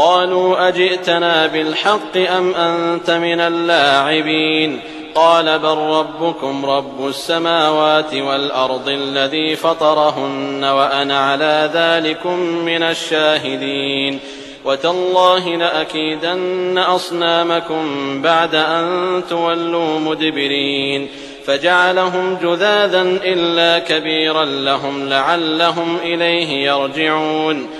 قالوا أجئتنا بالحق أم أنت من اللاعبين قال بل ربكم رب السماوات والأرض الذي فطرهن وأنا على ذلكم من الشاهدين وتالله لأكيدن أصنامكم بعد أن تولوا مدبرين فجعلهم جذاذا إلا كبيرا لهم لعلهم إليه يرجعون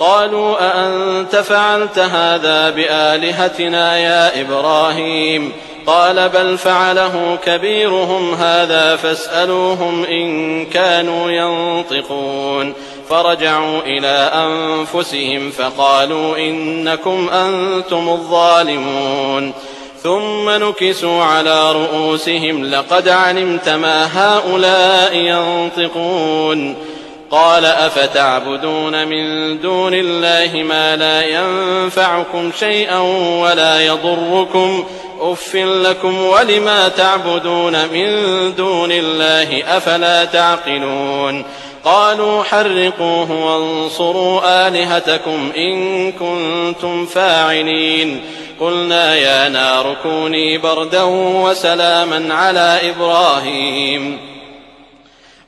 قالوا أأنت فعلت هذا بآلهتنا يا إبراهيم؟ قال بل فعله كبيرهم هذا فاسألوهم إن كانوا ينطقون. فرجعوا إلى أنفسهم فقالوا إنكم أنتم الظالمون. ثم نكسوا على رؤوسهم لقد علمت ما هؤلاء ينطقون. قال أفتعبدون من دون الله ما لا ينفعكم شيئا ولا يضركم أف لكم ولما تعبدون من دون الله أفلا تعقلون قالوا حرقوه وانصروا آلهتكم إن كنتم فاعلين قلنا يا نار كوني بردا وسلاما على إبراهيم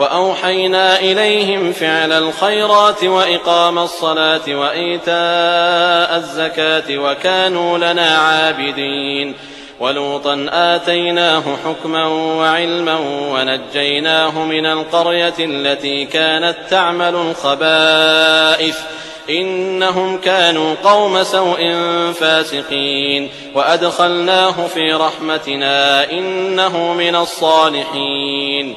وأوحينا إليهم فعل الخيرات وإقام الصلاة وإيتاء الزكاة وكانوا لنا عابدين ولوطا آتيناه حكما وعلما ونجيناه من القرية التي كانت تعمل الخبائث إنهم كانوا قوم سوء فاسقين وأدخلناه في رحمتنا إنه من الصالحين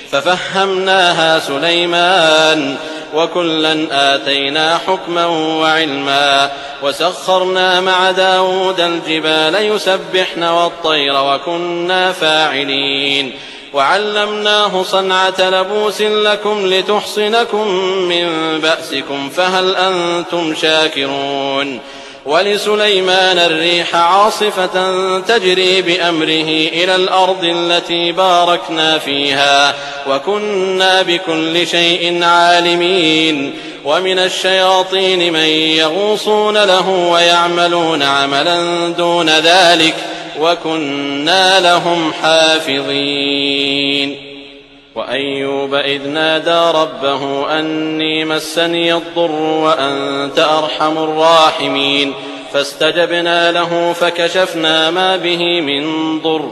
ففهمناها سليمان وكلا آتينا حكما وعلما وسخرنا مع داود الجبال يسبحن والطير وكنا فاعلين. وعلمناه صنعة لبوس لكم لتحصنكم من بأسكم فهل أنتم شاكرون؟ ولسليمان الريح عاصفة تجري بأمره إلى الأرض التي باركنا فيها. وكنا بكل شيء عالمين ومن الشياطين من يغوصون له ويعملون عملا دون ذلك وكنا لهم حافظين. وأيوب إذ نادى ربه أني مسني الضر وأنت أرحم الراحمين. فاستجبنا له فكشفنا ما به من ضر.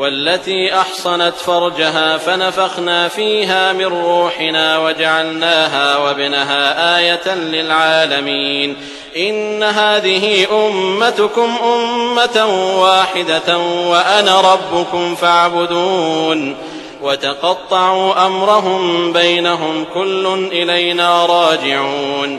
والتي أحصنت فرجها فنفخنا فيها من روحنا وجعلناها وابنها آية للعالمين. إن هذه أمتكم أمة واحدة وأنا ربكم فاعبدون. وتقطعوا أمرهم بينهم كل إلينا راجعون.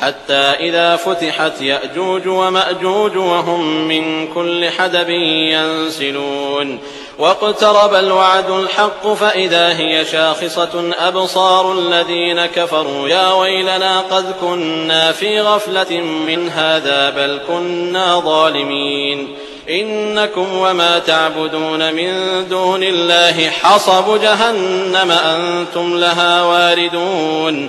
حتى إذا فتحت يأجوج ومأجوج وهم من كل حدب ينسلون. واقترب الوعد الحق فإذا هي شاخصة أبصار الذين كفروا. يا ويلنا قد كنا في غفلة من هذا بل كنا ظالمين. إنكم وما تعبدون من دون الله حصب جهنم أنتم لها واردون.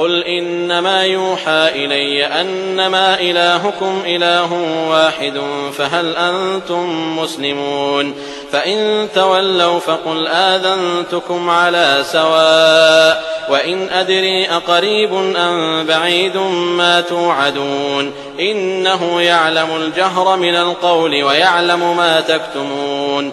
قل إنما يوحى إلي أنما إلهكم إله واحد فهل أنتم مسلمون فإن تولوا فقل آذنتكم على سواء وإن أدري أقريب أم بعيد ما توعدون إنه يعلم الجهر من القول ويعلم ما تكتمون